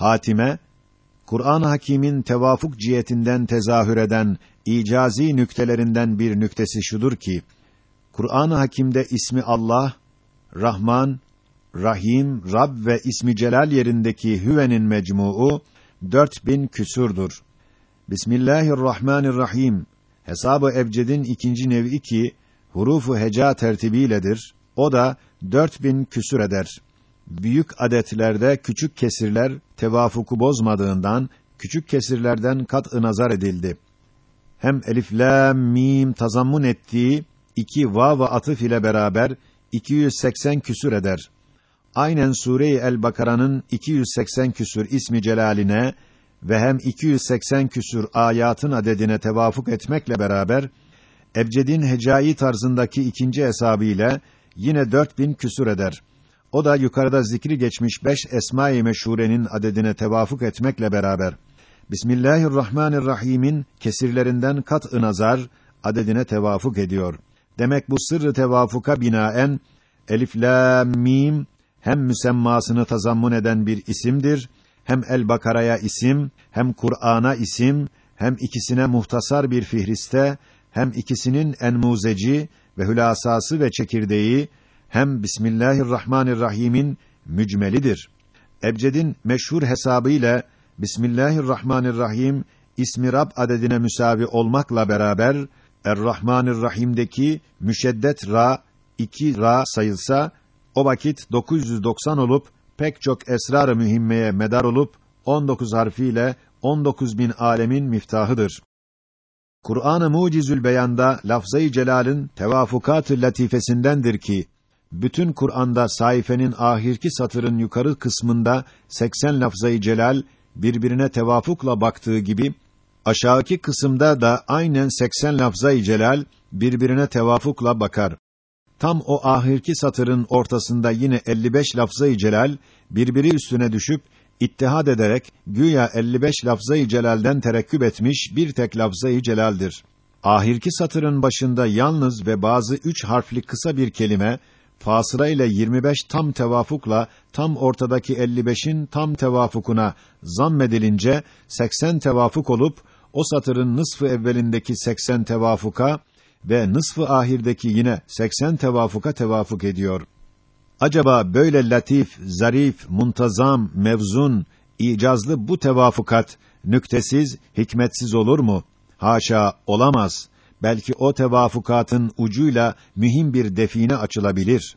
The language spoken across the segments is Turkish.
Hatime Kur'an-ı Hakîm'in tevafuk cihetinden tezahür eden icazi nüktelerinden bir nüktesi şudur ki Kur'an-ı Hakîm'de ismi Allah, Rahman, Rahim, Rab ve ismi Celal yerindeki hüvenin mecmuu 4000 küsurdur. Bismillahirrahmanirrahim. Hesabı ebcedin ikinci nevi ki hurufu heca tertibiyledir. O da 4000 küsür eder. Büyük adetlerde küçük kesirler tevafuku bozmadığından küçük kesirlerden kat-ı nazar edildi. Hem elif lam mim tazammun ettiği iki vav ve atıf ile beraber 280 küsür eder. Aynen Sure-i El-Bakara'nın 280 küsür ismi celaline ve hem 280 küsür ayatın adedine tevafuk etmekle beraber Ebced'in hecai tarzındaki ikinci hesabı ile yine 4000 küsür eder. O da yukarıda zikri geçmiş beş esma-i meşhurenin adedine tevafuk etmekle beraber Bismillahirrahmanirrahim'in kesirlerinden kat-ı nazar adedine tevafuk ediyor. Demek bu sırrı tevafuka binaen elif lam mim hem müsemmasını tazammun eden bir isimdir, hem El-Bakara'ya isim, hem Kur'an'a isim, hem ikisine muhtasar bir fihriste, hem ikisinin enmuzeci ve hülasası ve çekirdeği, hem Bismillahirrahmanirrahim'in mücmelidir. Ebced'in meşhur hesabı ile Bismillahirrahmanirrahim ismi Rab adedine müsavi olmakla beraber Er-Rahmanirrahim'deki müşeddet ra iki ra sayılsa o vakit 990 olup pek çok esrar-ı mühimmeye medar olup 19 harfiyle 19 bin alemin miftahıdır. Kur'an-ı Mucizül Beyan'da lafzayı celalın tevafukat-ı latifesindendir ki bütün Kur'an'da sayfenin ahirki satırın yukarı kısmında 80 lafzayı celal birbirine tevafukla baktığı gibi aşağıki kısımda da aynen 80 lafzayı celal birbirine tevafukla bakar. Tam o ahirki satırın ortasında yine 55 lafzayı celal birbiri üstüne düşüp ittihad ederek güya 55 lafzayı celalden terekküp etmiş bir tek lafzayı celaldir. Ahirki satırın başında yalnız ve bazı üç harfli kısa bir kelime fasıla ile 25 tam tevafukla tam ortadaki 55'in tam tevafukuna zammedilince 80 tevafuk olup o satırın nısfı evvelindeki 80 tevafuka ve nısfı ahirdeki yine 80 tevafuka tevafuk ediyor. Acaba böyle latif, zarif, muntazam, mevzun, icazlı bu tevafukat nüktesiz, hikmetsiz olur mu? Haşa, olamaz. Belki o tevafukatın ucuyla mühim bir define açılabilir.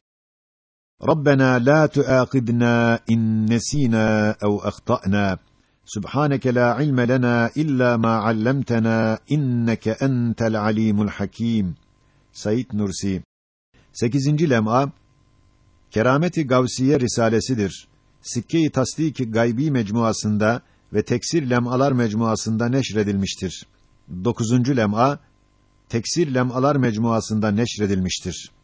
Rabbena la tuâkidna in nesînâ ev ahtâ'nâ. Subhaneke la ilme lena illa ma allamtana inneke entel alimul hakim. Said Nursi 8. lem'a Kerameti Gavsiye risalesidir. Sikke-i Tasdik-i Gaybi mecmuasında ve Teksir Lem'alar mecmuasında neşredilmiştir. 9. lem'a Teksir Lem'alar mecmuasında neşredilmiştir.